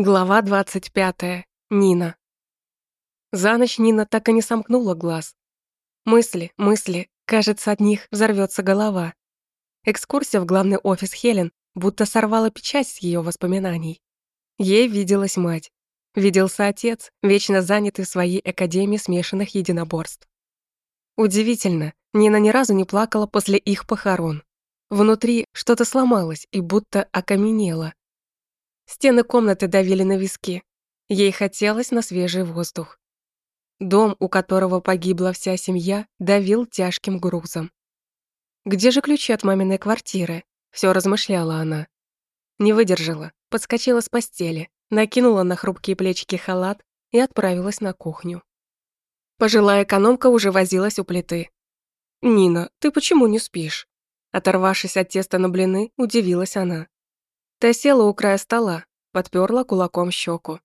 Глава 25. Нина. За ночь Нина так и не сомкнула глаз. Мысли, мысли, кажется, от них взорвется голова. Экскурсия в главный офис Хелен будто сорвала печать с ее воспоминаний. Ей виделась мать. Виделся отец, вечно занятый в своей академии смешанных единоборств. Удивительно, Нина ни разу не плакала после их похорон. Внутри что-то сломалось и будто окаменело. Стены комнаты давили на виски. Ей хотелось на свежий воздух. Дом, у которого погибла вся семья, давил тяжким грузом. «Где же ключи от маминой квартиры?» Все размышляла она. Не выдержала, подскочила с постели, накинула на хрупкие плечики халат и отправилась на кухню. Пожилая экономка уже возилась у плиты. «Нина, ты почему не спишь?» Оторвавшись от теста на блины, удивилась она. Та села у края стола, подперла кулаком щеку.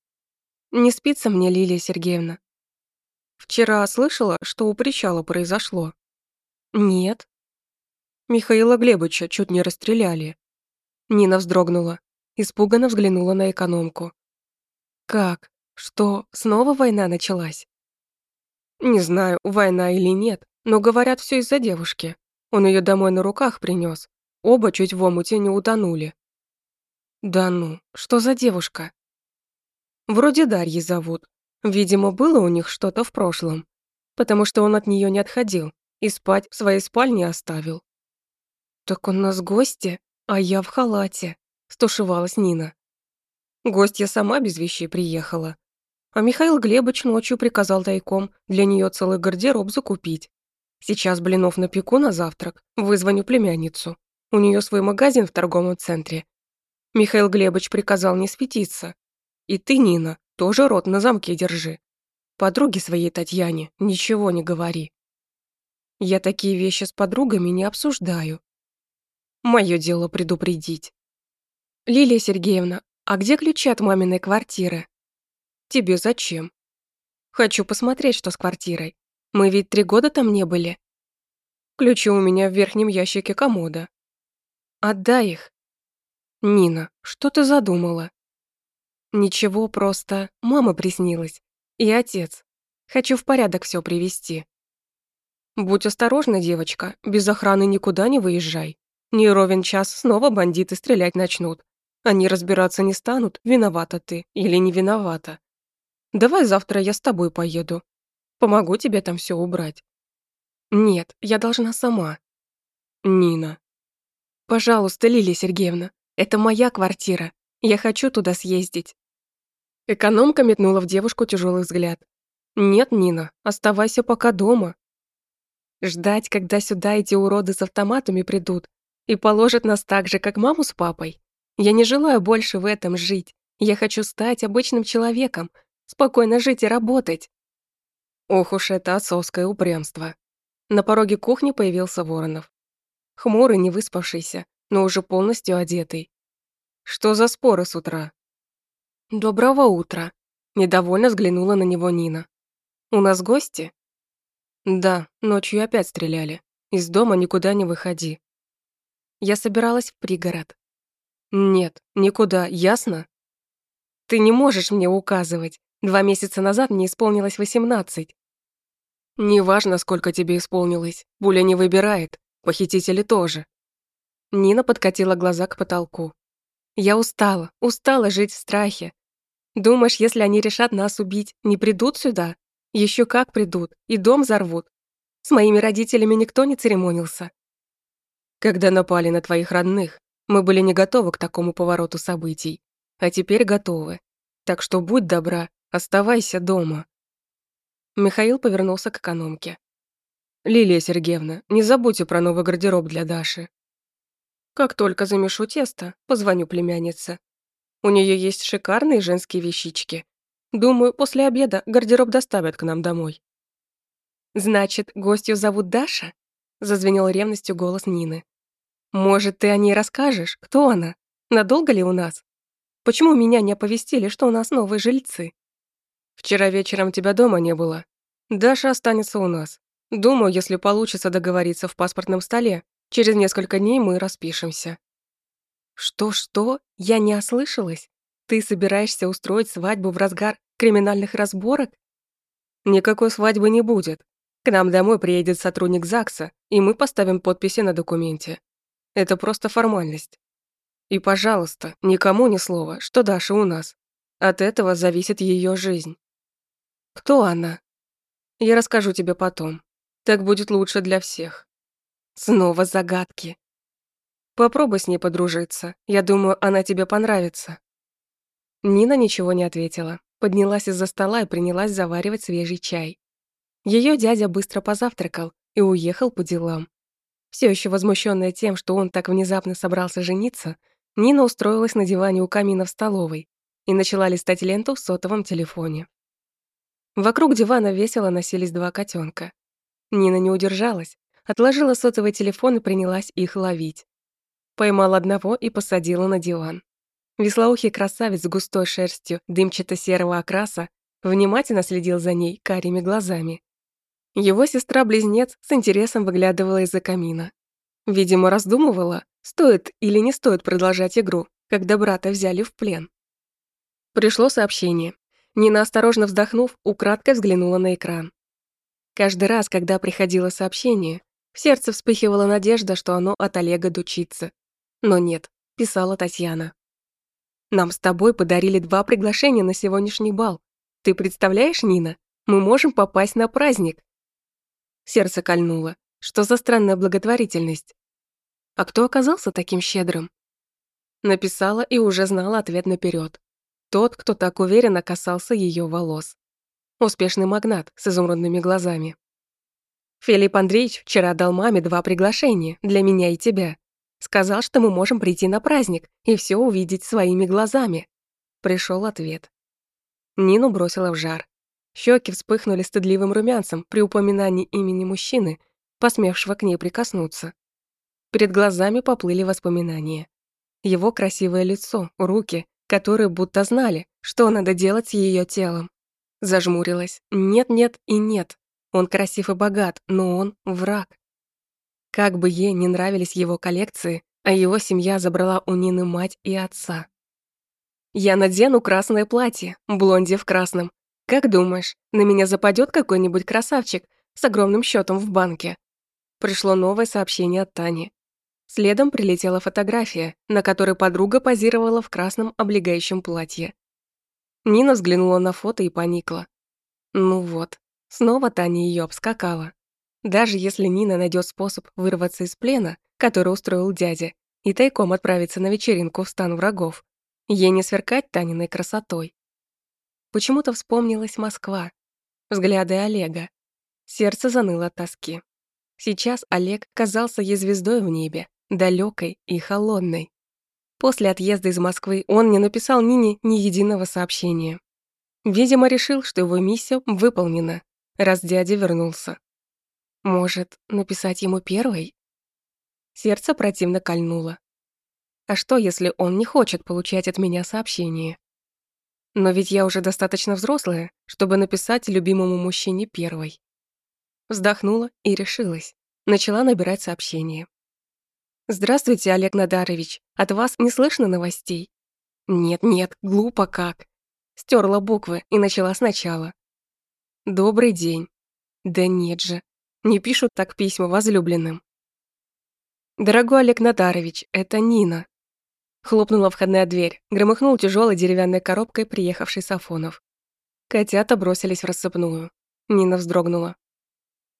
«Не спится мне, Лилия Сергеевна?» «Вчера слышала, что у причала произошло?» «Нет». Михаила Глебовича чуть не расстреляли. Нина вздрогнула, испуганно взглянула на экономку. «Как? Что, снова война началась?» «Не знаю, война или нет, но говорят, все из-за девушки. Он ее домой на руках принес. Оба чуть в омуте не утонули. Да ну, что за девушка? Вроде Дарьи зовут. Видимо, было у них что-то в прошлом, потому что он от нее не отходил и спать в своей спальне оставил. Так он нас гости, а я в халате, стушевалась Нина. Гостья сама без вещей приехала. А Михаил Глебович ночью приказал тайком для нее целый гардероб закупить. Сейчас блинов напеку на завтрак, вызвоню племянницу. У нее свой магазин в торговом центре, Михаил Глебович приказал не светиться. И ты, Нина, тоже рот на замке держи. Подруге своей Татьяне ничего не говори. Я такие вещи с подругами не обсуждаю. Мое дело предупредить. Лилия Сергеевна, а где ключи от маминой квартиры? Тебе зачем? Хочу посмотреть, что с квартирой. Мы ведь три года там не были. Ключи у меня в верхнем ящике комода. Отдай их. «Нина, что ты задумала?» «Ничего, просто мама приснилась. И отец. Хочу в порядок все привести». «Будь осторожна, девочка, без охраны никуда не выезжай. Не ровен час снова бандиты стрелять начнут. Они разбираться не станут, виновата ты или не виновата. Давай завтра я с тобой поеду. Помогу тебе там все убрать». «Нет, я должна сама». «Нина». «Пожалуйста, Лилия Сергеевна, это моя квартира. Я хочу туда съездить». Экономка метнула в девушку тяжелый взгляд. «Нет, Нина, оставайся пока дома». Ждать, когда сюда эти уроды с автоматами придут и положат нас так же, как маму с папой. Я не желаю больше в этом жить. Я хочу стать обычным человеком, спокойно жить и работать. Ох уж это отцовское упрямство. На пороге кухни появился Воронов. Хмурый, не выспавшийся, но уже полностью одетый. Что за споры с утра? Доброго утра. Недовольно взглянула на него Нина. У нас гости? Да, ночью опять стреляли. Из дома никуда не выходи. Я собиралась в пригород. Нет, никуда, ясно? Ты не можешь мне указывать. Два месяца назад мне исполнилось восемнадцать. Неважно, сколько тебе исполнилось, Буля не выбирает, похитители тоже. Нина подкатила глаза к потолку. «Я устала, устала жить в страхе. Думаешь, если они решат нас убить, не придут сюда? Еще как придут, и дом взорвут. С моими родителями никто не церемонился. Когда напали на твоих родных, мы были не готовы к такому повороту событий, а теперь готовы. Так что будь добра, оставайся дома». Михаил повернулся к экономке. «Лилия Сергеевна, не забудьте про новый гардероб для Даши. Как только замешу тесто, позвоню племяннице. У нее есть шикарные женские вещички. Думаю, после обеда гардероб доставят к нам домой. Значит, гостью зовут Даша? Зазвенел ревностью голос Нины. Может, ты о ней расскажешь? Кто она? Надолго ли у нас? Почему меня не оповестили, что у нас новые жильцы? Вчера вечером тебя дома не было. Даша останется у нас. Думаю, если получится договориться в паспортном столе, Через несколько дней мы распишемся». «Что-что? Я не ослышалась? Ты собираешься устроить свадьбу в разгар криминальных разборок? Никакой свадьбы не будет. К нам домой приедет сотрудник ЗАГСа, и мы поставим подписи на документе. Это просто формальность. И, пожалуйста, никому ни слова, что Даша у нас. От этого зависит ее жизнь. Кто она? Я расскажу тебе потом. Так будет лучше для всех. Снова загадки. Попробуй с ней подружиться. Я думаю, она тебе понравится. Нина ничего не ответила. Поднялась из-за стола и принялась заваривать свежий чай. Ее дядя быстро позавтракал и уехал по делам. Все еще возмущенная тем, что он так внезапно собрался жениться, Нина устроилась на диване у камина в столовой и начала листать ленту в сотовом телефоне. Вокруг дивана весело носились два котенка. Нина не удержалась, отложила сотовый телефон и принялась их ловить. Поймала одного и посадила на диван. Веслоухий красавец с густой шерстью дымчато-серого окраса внимательно следил за ней карими глазами. Его сестра-близнец с интересом выглядывала из-за камина. Видимо, раздумывала, стоит или не стоит продолжать игру, когда брата взяли в плен. Пришло сообщение. Нина, осторожно вздохнув, украдкой взглянула на экран. Каждый раз, когда приходило сообщение, в сердце вспыхивала надежда, что оно от Олега дучится. Но нет, писала Татьяна. Нам с тобой подарили два приглашения на сегодняшний бал. Ты представляешь, Нина? Мы можем попасть на праздник. Сердце кольнуло. Что за странная благотворительность? А кто оказался таким щедрым? Написала и уже знала ответ наперед. Тот, кто так уверенно касался ее волос. Успешный магнат с изумрудными глазами. Филипп Андреевич вчера дал маме два приглашения для меня и тебя. Сказал, что мы можем прийти на праздник и все увидеть своими глазами. Пришел ответ. Нину бросила в жар. Щеки вспыхнули стыдливым румянцем при упоминании имени мужчины, посмевшего к ней прикоснуться. Перед глазами поплыли воспоминания. Его красивое лицо, руки, которые будто знали, что надо делать с ее телом. Зажмурилась. Нет, нет и нет. Он красив и богат, но он враг. Как бы ей не нравились его коллекции, а его семья забрала у Нины мать и отца. «Я надену красное платье, блонди в красном. Как думаешь, на меня западет какой-нибудь красавчик с огромным счетом в банке?» Пришло новое сообщение от Тани. Следом прилетела фотография, на которой подруга позировала в красном облегающем платье. Нина взглянула на фото и поникла. Ну вот, снова Таня ее обскакала. Даже если Нина найдет способ вырваться из плена, который устроил дядя, и тайком отправиться на вечеринку в стан врагов, ей не сверкать Таниной красотой. Почему-то вспомнилась Москва, взгляды Олега. Сердце заныло от тоски. Сейчас Олег казался ей звездой в небе, далекой и холодной. После отъезда из Москвы он не написал Нине ни единого сообщения. Видимо, решил, что его миссия выполнена, раз дядя вернулся. Может, написать ему первой? Сердце противно кольнуло. А что, если он не хочет получать от меня сообщение? Но ведь я уже достаточно взрослая, чтобы написать любимому мужчине первой. Вздохнула и решилась. Начала набирать сообщение. «Здравствуйте, Олег Надарович. От вас не слышно новостей?» «Нет-нет, глупо как». Стерла буквы и начала сначала. «Добрый день». «Да нет же, не пишут так письма возлюбленным. «Дорогой Олег Надарович, это Нина». Хлопнула входная дверь, громыхнул тяжелой деревянной коробкой приехавший Сафонов. Котята бросились в рассыпную. Нина вздрогнула.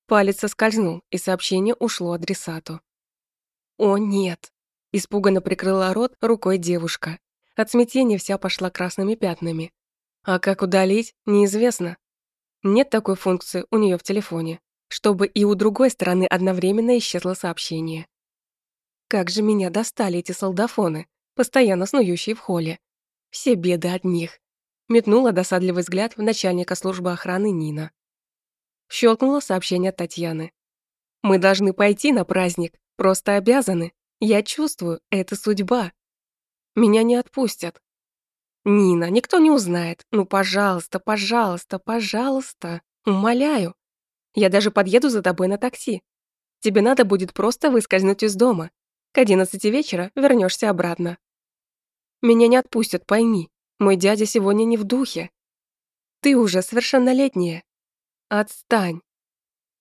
Палец соскользнул, и сообщение ушло адресату. «О, нет!» Испуганно прикрыла рот рукой девушка. От смятения вся пошла красными пятнами. А как удалить, неизвестно. Нет такой функции у нее в телефоне чтобы и у другой стороны одновременно исчезло сообщение. Как же меня достали эти солдафоны, постоянно снующие в холле. Все беды от них. Метнула досадливый взгляд в начальника службы охраны Нина. Щелкнуло сообщение от Татьяны. «Мы должны пойти на праздник, просто обязаны. Я чувствую, это судьба. Меня не отпустят. Нина, никто не узнает. Ну, пожалуйста, пожалуйста, пожалуйста. Умоляю. Я даже подъеду за тобой на такси. Тебе надо будет просто выскользнуть из дома. К одиннадцати вечера вернешься обратно. Меня не отпустят, пойми. Мой дядя сегодня не в духе. Ты уже совершеннолетняя. Отстань.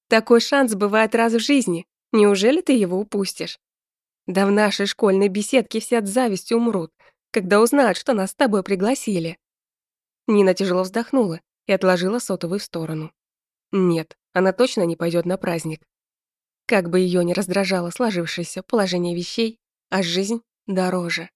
Такой шанс бывает раз в жизни. Неужели ты его упустишь? Да в нашей школьной беседке все от зависти умрут, когда узнают, что нас с тобой пригласили. Нина тяжело вздохнула и отложила сотовый в сторону. Нет, она точно не пойдет на праздник. Как бы ее ни раздражало сложившееся положение вещей, а жизнь дороже.